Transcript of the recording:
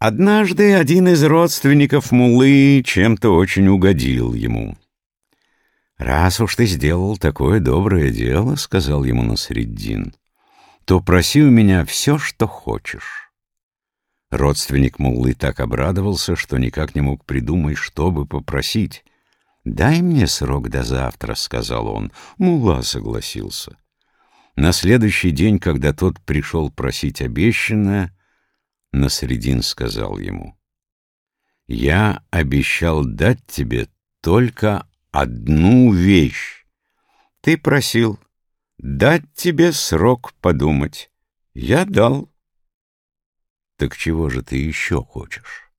Однажды один из родственников Мулы чем-то очень угодил ему. «Раз уж ты сделал такое доброе дело, — сказал ему Насреддин, — то проси у меня все, что хочешь». Родственник Муллы так обрадовался, что никак не мог придумать, что бы попросить. «Дай мне срок до завтра», — сказал он. Мулла согласился. На следующий день, когда тот пришел просить обещанное, Насредин сказал ему, «Я обещал дать тебе только одну вещь. Ты просил дать тебе срок подумать. Я дал. Так чего же ты еще хочешь?»